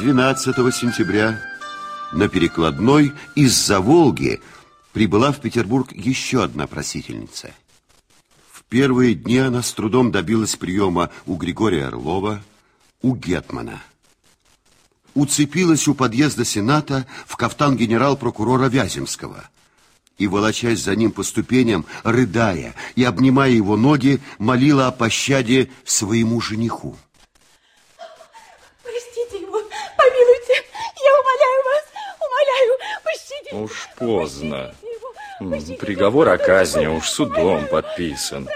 12 сентября на перекладной из-за Волги прибыла в Петербург еще одна просительница. В первые дни она с трудом добилась приема у Григория Орлова, у Гетмана. Уцепилась у подъезда Сената в кафтан генерал-прокурора Вяземского и, волочась за ним по ступеням, рыдая и обнимая его ноги, молила о пощаде своему жениху. Уж поздно. Приговор о казни уж судом подписан.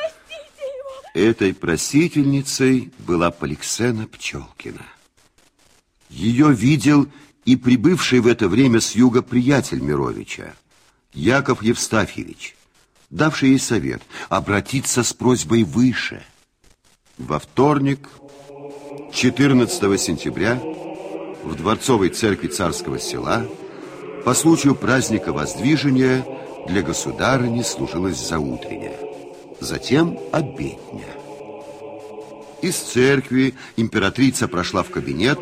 Этой просительницей была Поликсена Пчелкина. Ее видел и прибывший в это время с юга приятель Мировича, Яков Евстафьевич, давший ей совет обратиться с просьбой выше. Во вторник, 14 сентября, в Дворцовой церкви Царского села по случаю праздника Воздвижения для государыни служилась заутренняя, затем обедня. Из церкви императрица прошла в кабинет,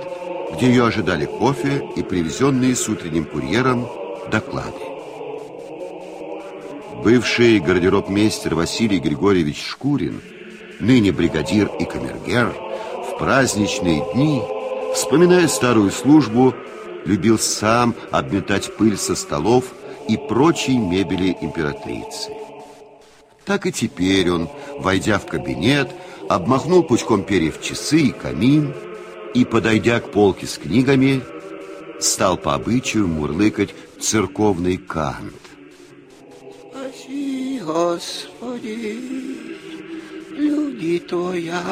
где ее ожидали кофе и привезенные с утренним курьером доклады. Бывший гардеробмейстер Василий Григорьевич Шкурин, ныне бригадир и камергер, в праздничные дни, вспоминая старую службу, любил сам обметать пыль со столов и прочей мебели императрицы. Так и теперь он, войдя в кабинет, обмахнул пучком перьев часы и камин и, подойдя к полке с книгами, стал по обычаю мурлыкать церковный кант. Спаси, Господи, люди Твоя,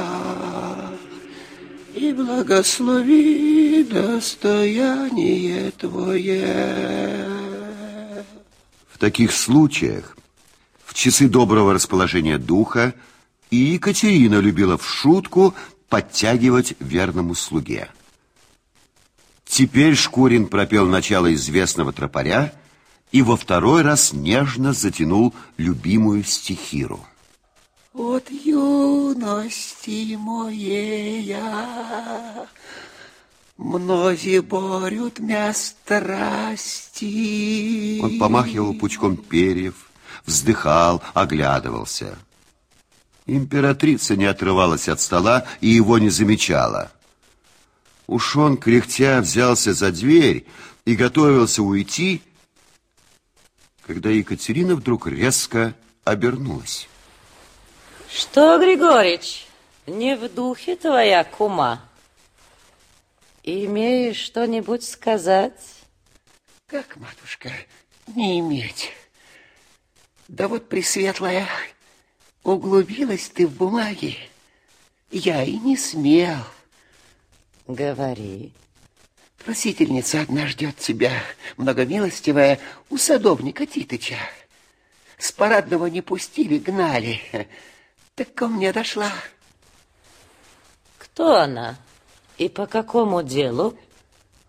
и благослови достояние Твое. В таких случаях, в часы доброго расположения духа, и Екатерина любила в шутку подтягивать верному слуге. Теперь Шкурин пропел начало известного тропаря и во второй раз нежно затянул любимую стихиру. От юности моея Мнози борют мя страсти. Он помахивал пучком перьев, вздыхал, оглядывался. Императрица не отрывалась от стола и его не замечала. Уж он, кряхтя, взялся за дверь и готовился уйти, когда Екатерина вдруг резко обернулась. Что, Григорич, не в духе твоя кума? Имеешь что-нибудь сказать? Как, матушка, не иметь? Да вот, Пресветлая, углубилась ты в бумаги. Я и не смел. Говори. Просительница одна ждет тебя, многомилостивая, у садовника Титыча. С парадного не пустили, гнали. Так ко мне дошла. Кто она? И по какому делу?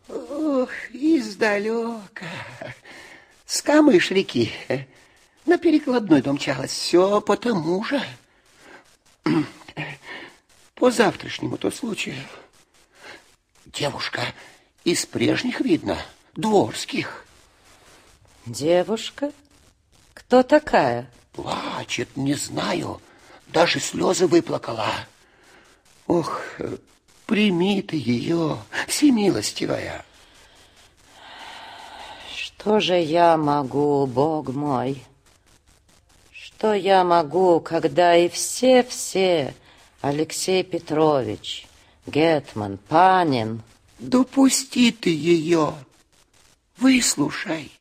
Ох, издалека. С камыш реки. На перекладной домчалась. Все потому же. По завтрашнему то случаю. Девушка из прежних видно, дворских. Девушка? Кто такая? Плачет, не знаю. Даже слезы выплакала. Ох, прими ты ее, всемилостивая. Что же я могу, Бог мой? Что я могу, когда и все-все, Алексей Петрович, Гетман, Панин... Допусти ты ее, выслушай.